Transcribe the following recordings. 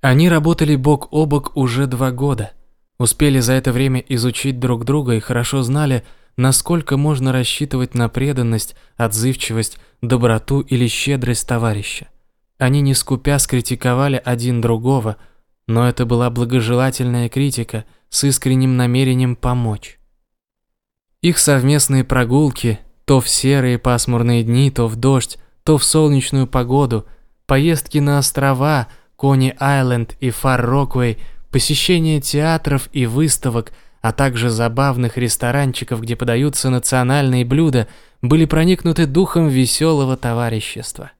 Они работали бок о бок уже два года. Успели за это время изучить друг друга и хорошо знали, насколько можно рассчитывать на преданность, отзывчивость, доброту или щедрость товарища. Они не скупя скритиковали один другого, но это была благожелательная критика с искренним намерением помочь. Их совместные прогулки, то в серые пасмурные дни, то в дождь, то в солнечную погоду, поездки на острова, Кони-Айленд и Фар-Роквей, посещение театров и выставок, а также забавных ресторанчиков, где подаются национальные блюда, были проникнуты духом веселого товарищества.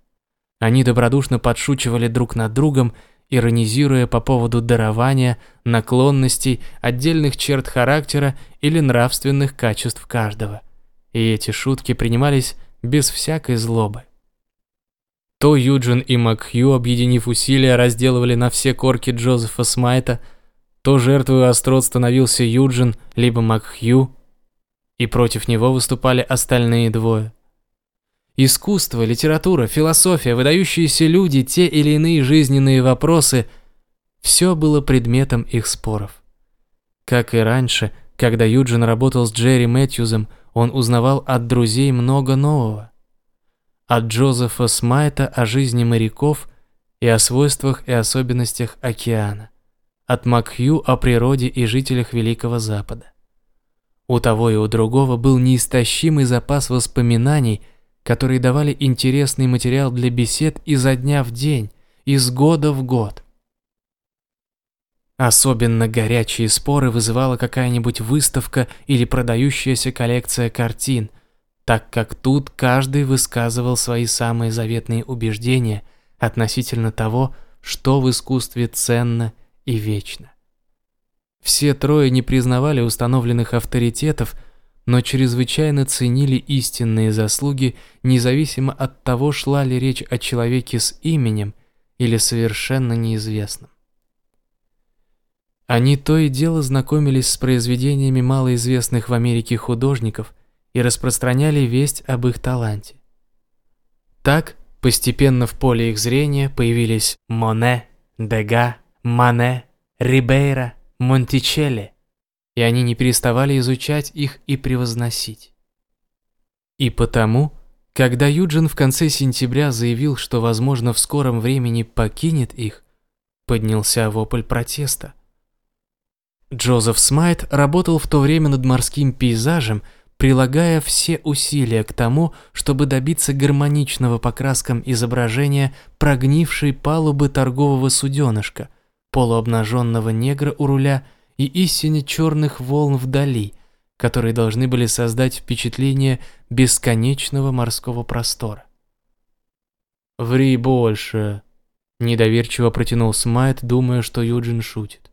Они добродушно подшучивали друг над другом, иронизируя по поводу дарования, наклонностей, отдельных черт характера или нравственных качеств каждого. И эти шутки принимались без всякой злобы. То Юджин и Макхью, объединив усилия, разделывали на все корки Джозефа Смайта, то жертвой острот становился Юджин, либо Макхью, и против него выступали остальные двое. Искусство, литература, философия, выдающиеся люди, те или иные жизненные вопросы – все было предметом их споров. Как и раньше, когда Юджин работал с Джерри Мэтьюзом, он узнавал от друзей много нового от Джозефа Смайта о жизни моряков и о свойствах и особенностях океана, от Макхью о природе и жителях Великого Запада. У того и у другого был неистощимый запас воспоминаний, которые давали интересный материал для бесед изо дня в день, из года в год. Особенно горячие споры вызывала какая-нибудь выставка или продающаяся коллекция картин – так как тут каждый высказывал свои самые заветные убеждения относительно того, что в искусстве ценно и вечно. Все трое не признавали установленных авторитетов, но чрезвычайно ценили истинные заслуги, независимо от того, шла ли речь о человеке с именем или совершенно неизвестном. Они то и дело знакомились с произведениями малоизвестных в Америке художников – и распространяли весть об их таланте. Так, постепенно в поле их зрения появились Моне, Дега, Мане, Рибейра, Монтичелли, и они не переставали изучать их и превозносить. И потому, когда Юджин в конце сентября заявил, что, возможно, в скором времени покинет их, поднялся вопль протеста. Джозеф Смайт работал в то время над морским пейзажем – прилагая все усилия к тому, чтобы добиться гармоничного по краскам изображения прогнившей палубы торгового суденышка, полуобнаженного негра у руля и истине черных волн вдали, которые должны были создать впечатление бесконечного морского простора. «Ври больше», – недоверчиво протянул Смайт, думая, что Юджин шутит.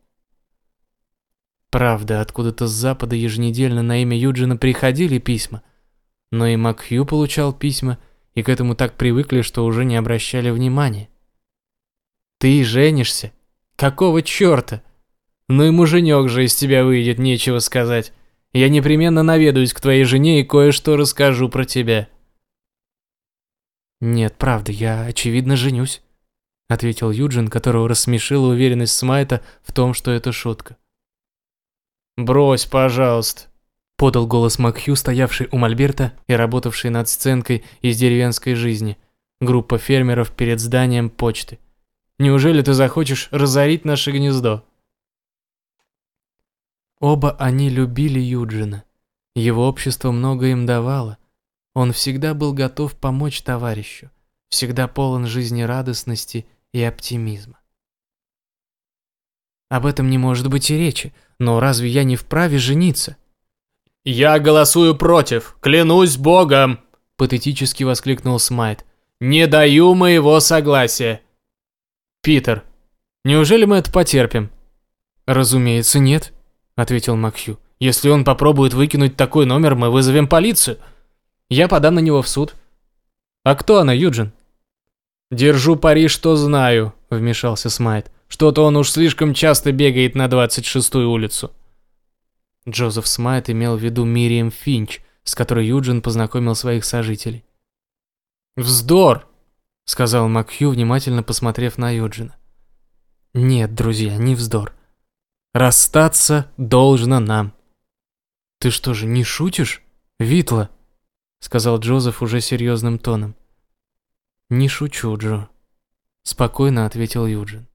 Правда, откуда-то с запада еженедельно на имя Юджина приходили письма. Но и Макхью получал письма, и к этому так привыкли, что уже не обращали внимания. «Ты женишься? Какого черта? Ну и муженек же из тебя выйдет, нечего сказать. Я непременно наведаюсь к твоей жене и кое-что расскажу про тебя». «Нет, правда, я, очевидно, женюсь», — ответил Юджин, которого рассмешила уверенность Смайта в том, что это шутка. «Брось, пожалуйста», — подал голос Макхью, стоявший у Мольберта и работавший над сценкой из деревенской жизни. Группа фермеров перед зданием почты. «Неужели ты захочешь разорить наше гнездо?» Оба они любили Юджина. Его общество много им давало. Он всегда был готов помочь товарищу, всегда полон жизнерадостности и оптимизма. Об этом не может быть и речи. Но разве я не вправе жениться? «Я голосую против, клянусь богом!» Патетически воскликнул Смайт. «Не даю моего согласия!» «Питер, неужели мы это потерпим?» «Разумеется, нет», — ответил Макхью. «Если он попробует выкинуть такой номер, мы вызовем полицию. Я подам на него в суд». «А кто она, Юджин?» «Держу пари, что знаю», — вмешался Смайт. Что-то он уж слишком часто бегает на 26-ю улицу. Джозеф Смайт имел в виду Мириам Финч, с которой Юджин познакомил своих сожителей. «Вздор!» — сказал Макхью, внимательно посмотрев на Юджина. Нет, друзья, не вздор. Расстаться должно нам. Ты что же, не шутишь, Витла? Сказал Джозеф уже серьезным тоном. Не шучу, Джо. Спокойно ответил Юджин.